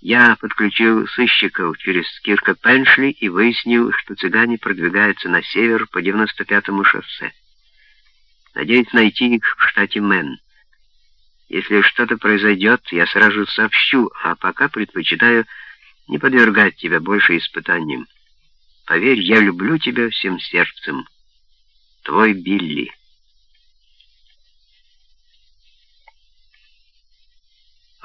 Я подключил сыщиков через Кирка Пеншли и выяснил, что цыгане продвигаются на север по 95-му шоссе. Надеюсь найти их в штате Мэн. Если что-то произойдет, я сразу сообщу, а пока предпочитаю не подвергать тебя больше испытаниям. Поверь, я люблю тебя всем сердцем. Твой Билли.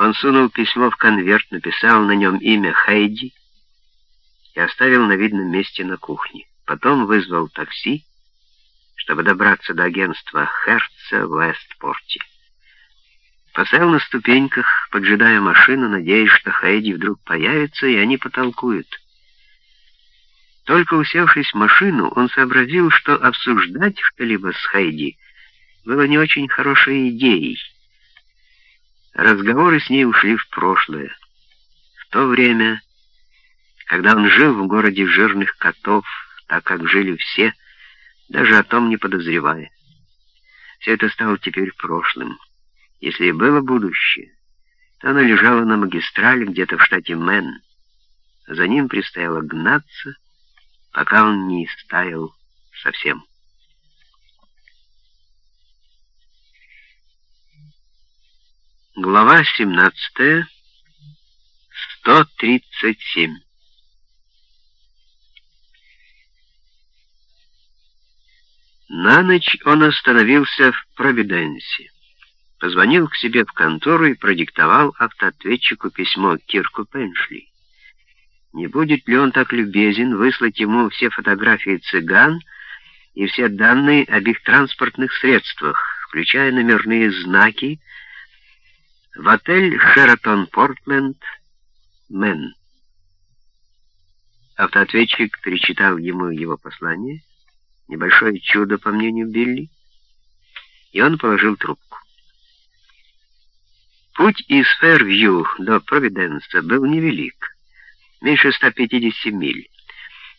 Он сунул письмо в конверт, написал на нем имя Хейди и оставил на видном месте на кухне. Потом вызвал такси, чтобы добраться до агентства Херца в Вестпорте. Поставил на ступеньках, поджидая машину, надеясь, что Хейди вдруг появится, и они потолкуют. Только усевшись в машину, он сообразил, что обсуждать что-либо с Хейди было не очень хорошей идеей. Разговоры с ней ушли в прошлое. В то время, когда он жил в городе жирных котов, так как жили все, даже о том не подозревая. Все это стало теперь прошлым. Если и было будущее, то оно лежало на магистрали где-то в штате Мэн. За ним предстояло гнаться, пока он не истаял совсем. Глава 17. 137. На ночь он остановился в Провиденсе. Позвонил к себе в контору и продиктовал автоответчику письмо Кирку Пеншли. Не будет ли он так любезен выслать ему все фотографии цыган и все данные об их транспортных средствах, включая номерные знаки, в отель «Шератон Портленд», Мэн. Автоответчик перечитал ему его послание, небольшое чудо, по мнению Билли, и он положил трубку. Путь из Фэрвью до Провиденса был невелик, меньше 150 миль,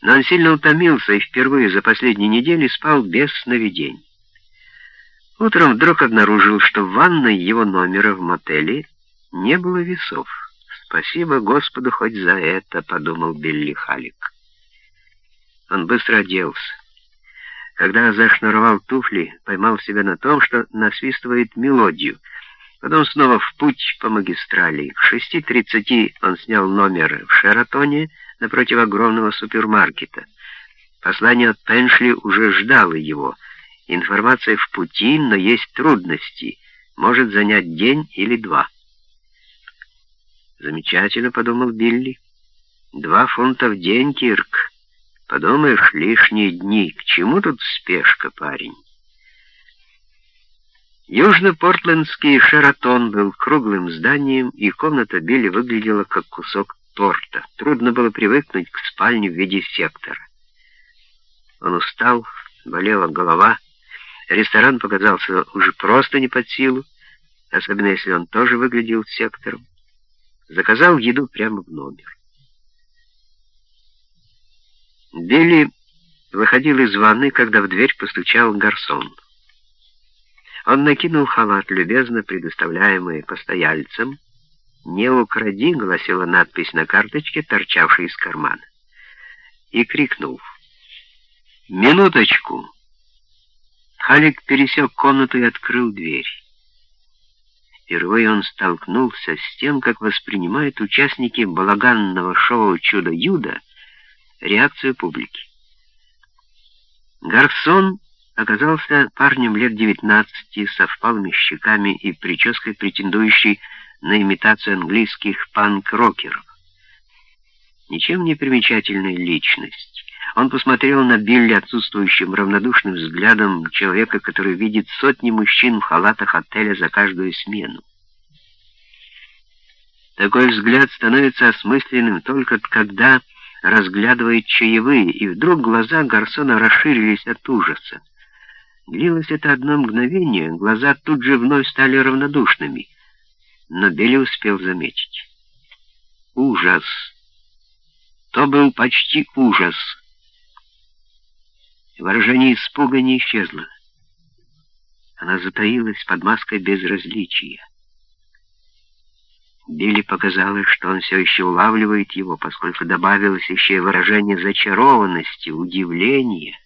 но он сильно утомился и впервые за последние недели спал без сновидений. Утром вдруг обнаружил, что в ванной его номера в мотеле не было весов. «Спасибо Господу хоть за это», — подумал Билли Халик. Он быстро оделся. Когда зашнуровал туфли, поймал себя на том, что насвистывает мелодию. Потом снова в путь по магистрали. К 6.30 он снял номер в Шератоне напротив огромного супермаркета. Послание от Пеншли уже ждало его — Информация в пути, но есть трудности. Может занять день или два. Замечательно, подумал Билли. Два фунта в день, Кирк. Подумаешь, лишние дни. К чему тут спешка, парень? Южно-Портлендский Шератон был круглым зданием, и комната Билли выглядела как кусок торта. Трудно было привыкнуть к спальне в виде сектора. Он устал, болела голова, Ресторан показался уже просто не под силу, особенно если он тоже выглядел сектором. Заказал еду прямо в номер. Билли выходил из ванны, когда в дверь постучал гарсон. Он накинул халат, любезно предоставляемый постояльцам. «Не укради», — гласила надпись на карточке, торчавшей из кармана. И крикнул. «Минуточку!» Халик пересек комнату и открыл дверь. Впервые он столкнулся с тем, как воспринимают участники балаганного шоу «Чудо-Юдо» реакцию публики. Гарсон оказался парнем лет 19 со впалыми щеками и прической, претендующей на имитацию английских панк-рокеров. Ничем не примечательная личность. Он посмотрел на Билли отсутствующим равнодушным взглядом человека, который видит сотни мужчин в халатах отеля за каждую смену. Такой взгляд становится осмысленным только когда разглядывает чаевые, и вдруг глаза Гарсона расширились от ужаса. Длилось это одно мгновение, глаза тут же вновь стали равнодушными, но Билли успел заметить. Ужас! То был почти ужас — Выражение испуга не исчезло. Она затаилась под маской безразличия. Билли показалось, что он все еще улавливает его, поскольку добавилось еще и выражение зачарованности, удивления —